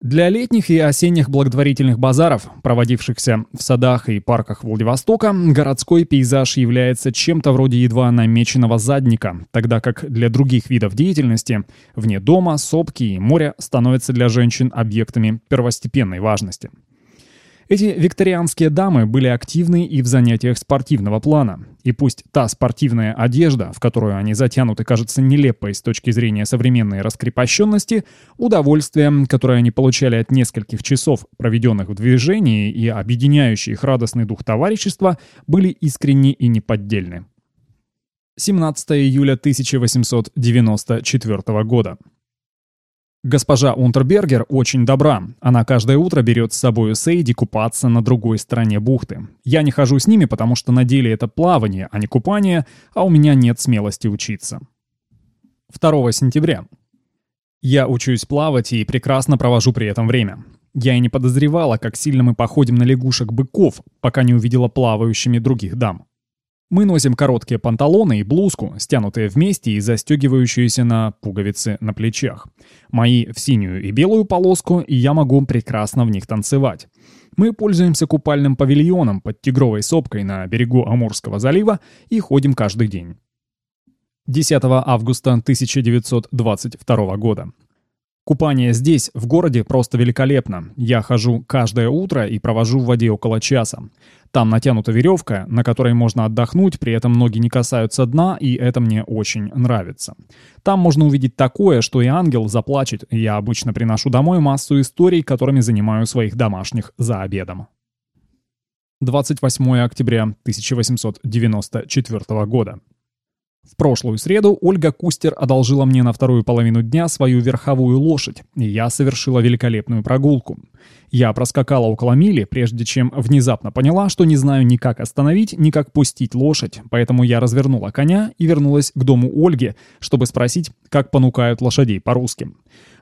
Для летних и осенних благотворительных базаров, проводившихся в садах и парках Владивостока, городской пейзаж является чем-то вроде едва намеченного задника, тогда как для других видов деятельности вне дома, сопки и моря становятся для женщин объектами первостепенной важности. Эти викторианские дамы были активны и в занятиях спортивного плана. И пусть та спортивная одежда, в которую они затянуты, кажется нелепой с точки зрения современной раскрепощенности, удовольствие, которое они получали от нескольких часов, проведенных в движении, и объединяющий их радостный дух товарищества, были искренни и неподдельны. 17 июля 1894 года. Госпожа Унтербергер очень добра. Она каждое утро берет с собой Сейди купаться на другой стороне бухты. Я не хожу с ними, потому что на деле это плавание, а не купание, а у меня нет смелости учиться. 2 сентября. Я учусь плавать и прекрасно провожу при этом время. Я и не подозревала, как сильно мы походим на лягушек-быков, пока не увидела плавающими других дам. Мы носим короткие панталоны и блузку, стянутые вместе и застегивающиеся на пуговицы на плечах. Мои в синюю и белую полоску, и я могу прекрасно в них танцевать. Мы пользуемся купальным павильоном под тигровой сопкой на берегу Амурского залива и ходим каждый день. 10 августа 1922 года. Купание здесь, в городе, просто великолепно. Я хожу каждое утро и провожу в воде около часа. Там натянута веревка, на которой можно отдохнуть, при этом ноги не касаются дна, и это мне очень нравится. Там можно увидеть такое, что и ангел заплачет, я обычно приношу домой массу историй, которыми занимаю своих домашних за обедом. 28 октября 1894 года. В прошлую среду Ольга Кустер одолжила мне на вторую половину дня свою верховую лошадь, и я совершила великолепную прогулку. Я проскакала около мили, прежде чем внезапно поняла, что не знаю ни как остановить, ни как пустить лошадь, поэтому я развернула коня и вернулась к дому Ольги, чтобы спросить, как понукают лошадей по-русски.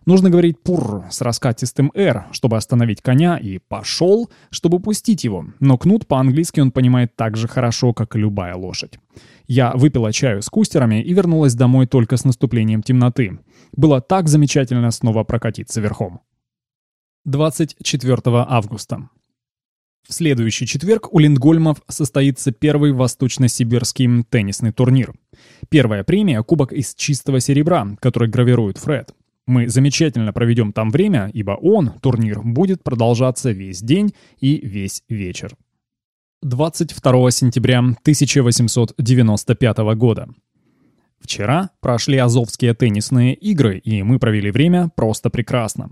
Нужно говорить «пурр» с раскатистым «р», чтобы остановить коня, и «пошел», чтобы пустить его, но кнут по-английски он понимает так же хорошо, как и любая лошадь. Я выпила чаю с кустерами и вернулась домой только с наступлением темноты. Было так замечательно снова прокатиться верхом. 24 августа. В следующий четверг у Линдгольмов состоится первый восточно-сибирский теннисный турнир. Первая премия – кубок из чистого серебра, который гравирует Фред. Мы замечательно проведем там время, ибо он, турнир, будет продолжаться весь день и весь вечер. 22 сентября 1895 года. Вчера прошли Азовские теннисные игры, и мы провели время просто прекрасно.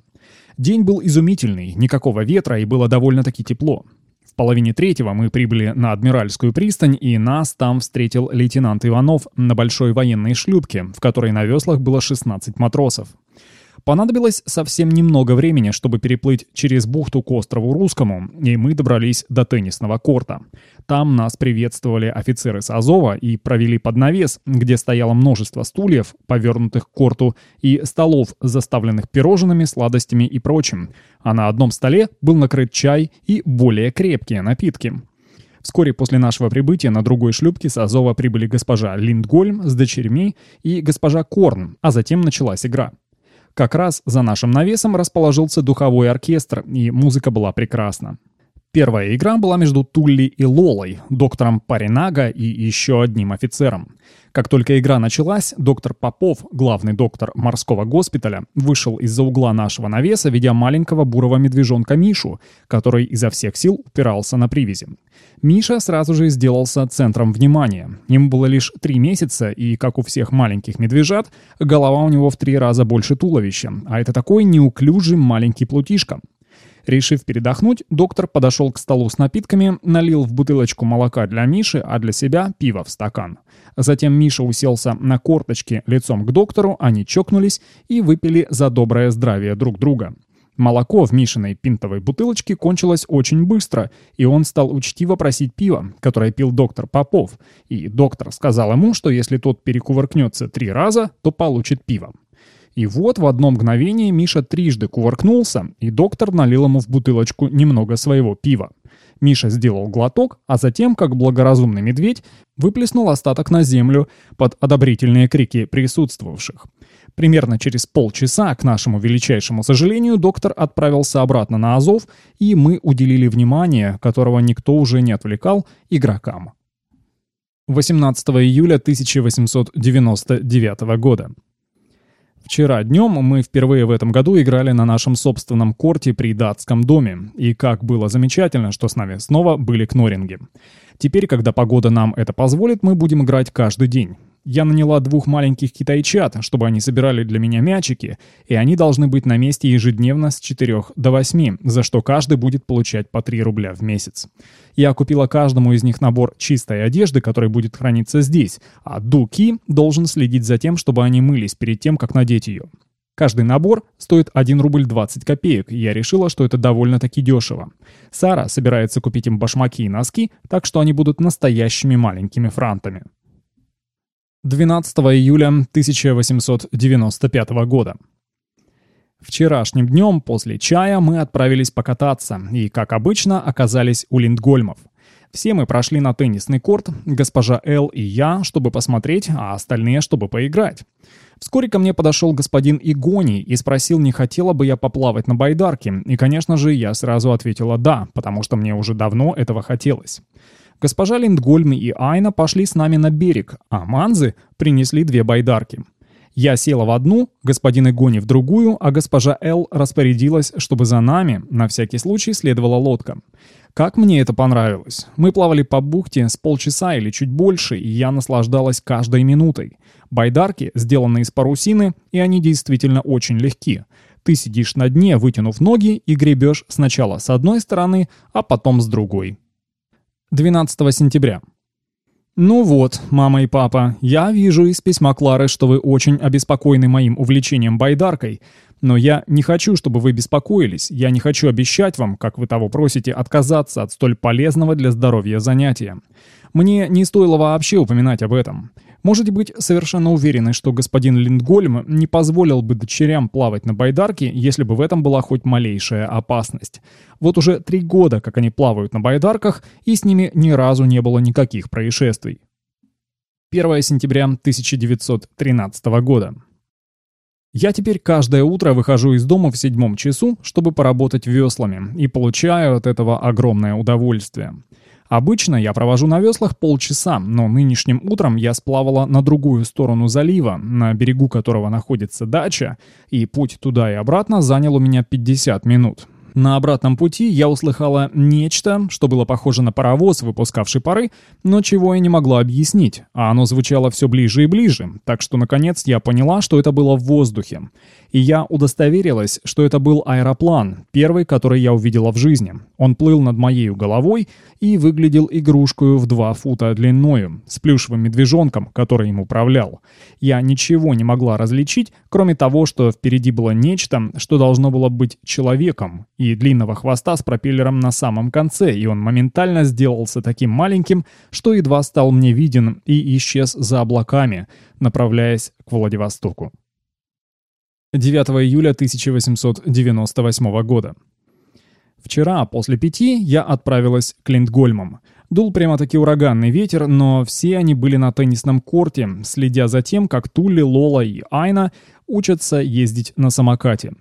День был изумительный, никакого ветра и было довольно-таки тепло. В половине третьего мы прибыли на Адмиральскую пристань, и нас там встретил лейтенант Иванов на большой военной шлюпке, в которой на веслах было 16 матросов. Понадобилось совсем немного времени, чтобы переплыть через бухту к острову Русскому, и мы добрались до теннисного корта. Там нас приветствовали офицеры с Азова и провели под навес, где стояло множество стульев, повернутых к корту, и столов, заставленных пирожными, сладостями и прочим. А на одном столе был накрыт чай и более крепкие напитки. Вскоре после нашего прибытия на другой шлюпке с Азова прибыли госпожа Линдгольм с дочерьми и госпожа Корн, а затем началась игра. Как раз за нашим навесом расположился духовой оркестр, и музыка была прекрасна. Первая игра была между Тулли и Лолой, доктором Паринага и еще одним офицером. Как только игра началась, доктор Попов, главный доктор морского госпиталя, вышел из-за угла нашего навеса, ведя маленького бурого медвежонка Мишу, который изо всех сил упирался на привязи. Миша сразу же сделался центром внимания. Ему было лишь три месяца, и, как у всех маленьких медвежат, голова у него в три раза больше туловища, а это такой неуклюжий маленький плутишка. Решив передохнуть, доктор подошел к столу с напитками, налил в бутылочку молока для Миши, а для себя пиво в стакан. Затем Миша уселся на корточки лицом к доктору, они чокнулись и выпили за доброе здравие друг друга. Молоко в Мишиной пинтовой бутылочке кончилось очень быстро, и он стал учтиво просить пива, которое пил доктор Попов. И доктор сказал ему, что если тот перекувыркнется три раза, то получит пиво. И вот в одно мгновение Миша трижды кувыркнулся, и доктор налил ему в бутылочку немного своего пива. Миша сделал глоток, а затем, как благоразумный медведь, выплеснул остаток на землю под одобрительные крики присутствовавших. Примерно через полчаса, к нашему величайшему сожалению, доктор отправился обратно на Азов, и мы уделили внимание, которого никто уже не отвлекал, игрокам. 18 июля 1899 года. Вчера днем мы впервые в этом году играли на нашем собственном корте при датском доме, и как было замечательно, что с нами снова были кноринги. Теперь, когда погода нам это позволит, мы будем играть каждый день. Я наняла двух маленьких китайчат, чтобы они собирали для меня мячики, и они должны быть на месте ежедневно с 4 до 8, за что каждый будет получать по 3 рубля в месяц. Я купила каждому из них набор чистой одежды, который будет храниться здесь, а Дуки должен следить за тем, чтобы они мылись перед тем, как надеть ее. Каждый набор стоит 1 рубль 20 копеек, и я решила, что это довольно-таки дешево. Сара собирается купить им башмаки и носки, так что они будут настоящими маленькими франтами. 12 июля 1895 года. Вчерашним днем после чая мы отправились покататься и, как обычно, оказались у Линдгольмов. Все мы прошли на теннисный корт, госпожа Эл и я, чтобы посмотреть, а остальные, чтобы поиграть. Вскоре ко мне подошел господин Игоний и спросил, не хотела бы я поплавать на байдарке, и, конечно же, я сразу ответила «да», потому что мне уже давно этого хотелось. Госпожа Линдгольм и Айна пошли с нами на берег, а Манзы принесли две байдарки. Я села в одну, господин Игони в другую, а госпожа Эл распорядилась, чтобы за нами, на всякий случай, следовала лодка. Как мне это понравилось. Мы плавали по бухте с полчаса или чуть больше, и я наслаждалась каждой минутой. Байдарки сделаны из парусины, и они действительно очень легки. Ты сидишь на дне, вытянув ноги, и гребешь сначала с одной стороны, а потом с другой. 12 сентября. «Ну вот, мама и папа, я вижу из письма Клары, что вы очень обеспокоены моим увлечением байдаркой, но я не хочу, чтобы вы беспокоились, я не хочу обещать вам, как вы того просите, отказаться от столь полезного для здоровья занятия. Мне не стоило вообще упоминать об этом. Можете быть совершенно уверены, что господин Линдгольм не позволил бы дочерям плавать на байдарке, если бы в этом была хоть малейшая опасность. Вот уже три года, как они плавают на байдарках, и с ними ни разу не было никаких происшествий. 1 сентября 1913 года. Я теперь каждое утро выхожу из дома в седьмом часу, чтобы поработать веслами, и получаю от этого огромное удовольствие. Обычно я провожу на веслах полчаса, но нынешним утром я сплавала на другую сторону залива, на берегу которого находится дача, и путь туда и обратно занял у меня 50 минут. На обратном пути я услыхала нечто, что было похоже на паровоз, выпускавший пары, но чего я не могла объяснить, а оно звучало все ближе и ближе, так что наконец я поняла, что это было в воздухе. И я удостоверилась, что это был аэроплан, первый, который я увидела в жизни. Он плыл над моей головой и выглядел игрушкой в два фута длиною, с плюшевым медвежонком, который им управлял. Я ничего не могла различить, кроме того, что впереди было нечто, что должно было быть человеком, и длинного хвоста с пропеллером на самом конце, и он моментально сделался таким маленьким, что едва стал мне виден и исчез за облаками, направляясь к Владивостоку. 9 июля 1898 года. Вчера, после пяти, я отправилась к Линдгольмам. Дул прямо-таки ураганный ветер, но все они были на теннисном корте, следя за тем, как Тулли, Лола и Айна учатся ездить на самокате.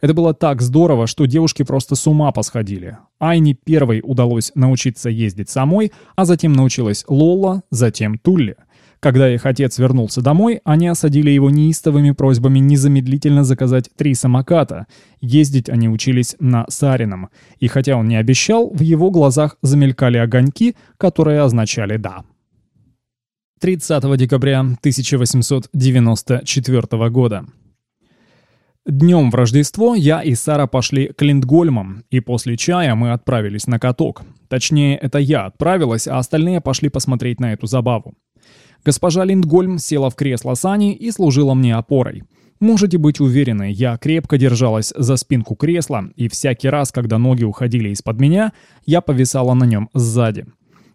Это было так здорово, что девушки просто с ума посходили. Айне первой удалось научиться ездить самой, а затем научилась Лола, затем Тулли. Когда их отец вернулся домой, они осадили его неистовыми просьбами незамедлительно заказать три самоката. Ездить они учились на Сарином. И хотя он не обещал, в его глазах замелькали огоньки, которые означали «да». 30 декабря 1894 года. Днем в Рождество я и Сара пошли к Линдгольмам, и после чая мы отправились на каток. Точнее, это я отправилась, а остальные пошли посмотреть на эту забаву. Госпожа Линдгольм села в кресло Сани и служила мне опорой. Можете быть уверены, я крепко держалась за спинку кресла, и всякий раз, когда ноги уходили из-под меня, я повисала на нем сзади.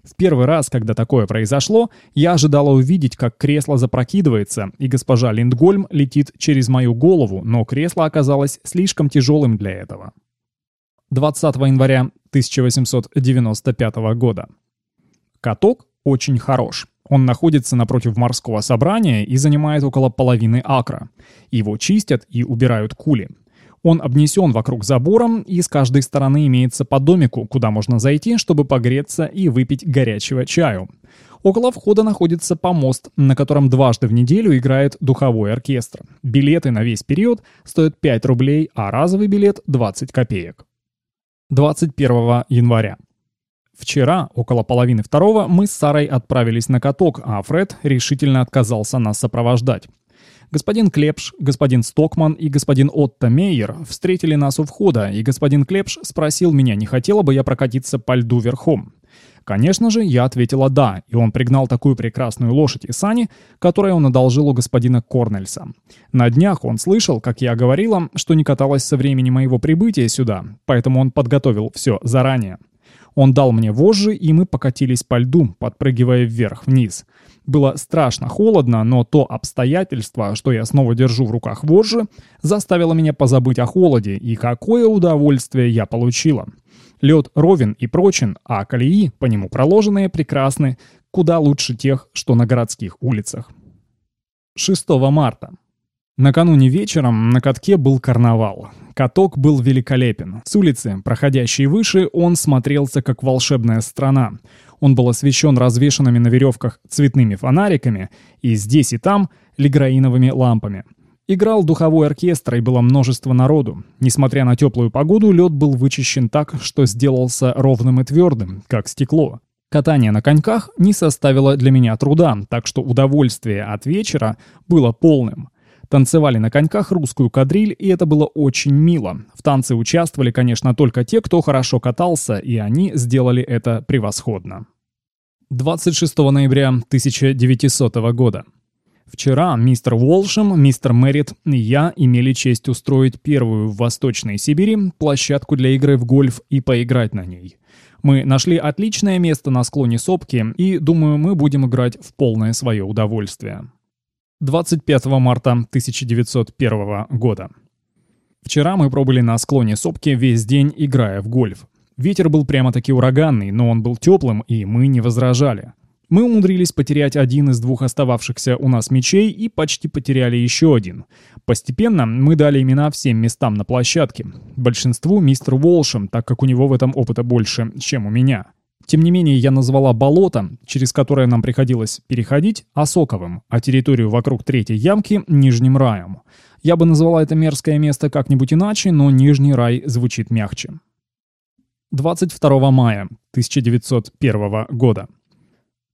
В первый раз, когда такое произошло, я ожидала увидеть, как кресло запрокидывается, и госпожа Линдгольм летит через мою голову, но кресло оказалось слишком тяжелым для этого. 20 января 1895 года. Каток очень хорош. Он находится напротив морского собрания и занимает около половины акра. Его чистят и убирают кули. Он обнесен вокруг забором, и с каждой стороны имеется по домику, куда можно зайти, чтобы погреться и выпить горячего чаю. Около входа находится помост, на котором дважды в неделю играет духовой оркестр. Билеты на весь период стоят 5 рублей, а разовый билет 20 копеек. 21 января. Вчера, около половины второго, мы с Сарой отправились на каток, а Фред решительно отказался нас сопровождать. Господин Клепш, господин Стокман и господин Отто Мейер встретили нас у входа, и господин Клепш спросил меня, не хотела бы я прокатиться по льду верхом. Конечно же, я ответила «да», и он пригнал такую прекрасную лошадь и сани, которую он одолжил у господина Корнельса. На днях он слышал, как я говорила, что не каталась со времени моего прибытия сюда, поэтому он подготовил все заранее. Он дал мне вожжи, и мы покатились по льду, подпрыгивая вверх-вниз. Было страшно холодно, но то обстоятельство, что я снова держу в руках вожжи, заставило меня позабыть о холоде, и какое удовольствие я получила. Лед ровен и прочен, а колеи, по нему проложенные, прекрасны, куда лучше тех, что на городских улицах. 6 марта. Накануне вечером на катке был карнавал. Каток был великолепен. С улицы, проходящей выше, он смотрелся как волшебная страна. Он был освещен развешанными на веревках цветными фонариками и здесь и там лиграиновыми лампами. Играл духовой оркестр и было множество народу. Несмотря на теплую погоду, лед был вычищен так, что сделался ровным и твердым, как стекло. Катание на коньках не составило для меня труда, так что удовольствие от вечера было полным. Танцевали на коньках русскую кадриль, и это было очень мило. В танце участвовали, конечно, только те, кто хорошо катался, и они сделали это превосходно. 26 ноября 1900 года. Вчера мистер Уолшем, мистер Мэрит и я имели честь устроить первую в Восточной Сибири площадку для игры в гольф и поиграть на ней. Мы нашли отличное место на склоне сопки, и, думаю, мы будем играть в полное свое удовольствие. 25 марта 1901 года. Вчера мы пробыли на склоне сопки весь день, играя в гольф. Ветер был прямо-таки ураганный, но он был теплым, и мы не возражали. Мы умудрились потерять один из двух остававшихся у нас мечей и почти потеряли еще один. Постепенно мы дали имена всем местам на площадке. Большинству мистер Волшем, так как у него в этом опыта больше, чем у меня. Тем не менее, я назвала болото, через которое нам приходилось переходить, Осоковым, а территорию вокруг третьей ямки — Нижним раем. Я бы назвала это мерзкое место как-нибудь иначе, но Нижний рай звучит мягче. 22 мая 1901 года.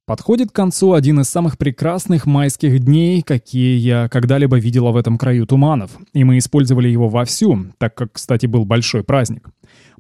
Подходит к концу один из самых прекрасных майских дней, какие я когда-либо видела в этом краю туманов, и мы использовали его вовсю, так как, кстати, был большой праздник.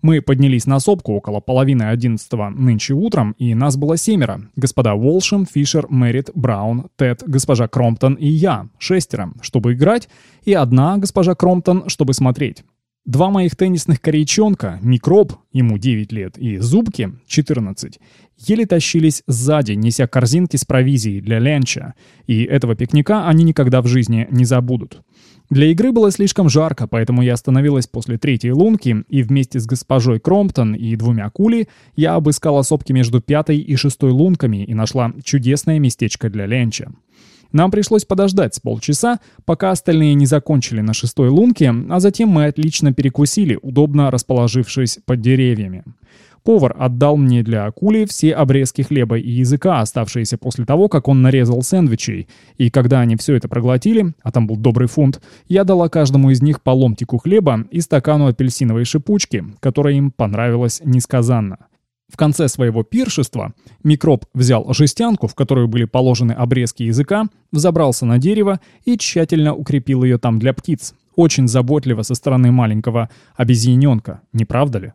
Мы поднялись на сопку около половины одиннадцатого нынче утром, и нас было семеро. Господа Уолшем, Фишер, Мэрит, Браун, Тед, госпожа Кромптон и я, шестеро, чтобы играть, и одна госпожа Кромптон, чтобы смотреть. Два моих теннисных корейчонка, Микроб, ему 9 лет, и Зубки, 14, еле тащились сзади, неся корзинки с провизией для ленча, и этого пикника они никогда в жизни не забудут. Для игры было слишком жарко, поэтому я остановилась после третьей лунки, и вместе с госпожой Кромптон и двумя кули я обыскала сопки между пятой и шестой лунками и нашла чудесное местечко для ленча. Нам пришлось подождать с полчаса, пока остальные не закончили на шестой лунке, а затем мы отлично перекусили, удобно расположившись под деревьями. Повар отдал мне для акули все обрезки хлеба и языка, оставшиеся после того, как он нарезал сэндвичей. И когда они все это проглотили, а там был добрый фунт, я дала каждому из них по ломтику хлеба и стакану апельсиновой шипучки, которая им понравилась несказанно. В конце своего пиршества микроб взял жестянку, в которую были положены обрезки языка, взобрался на дерево и тщательно укрепил ее там для птиц. Очень заботливо со стороны маленького обезьяненка, не правда ли?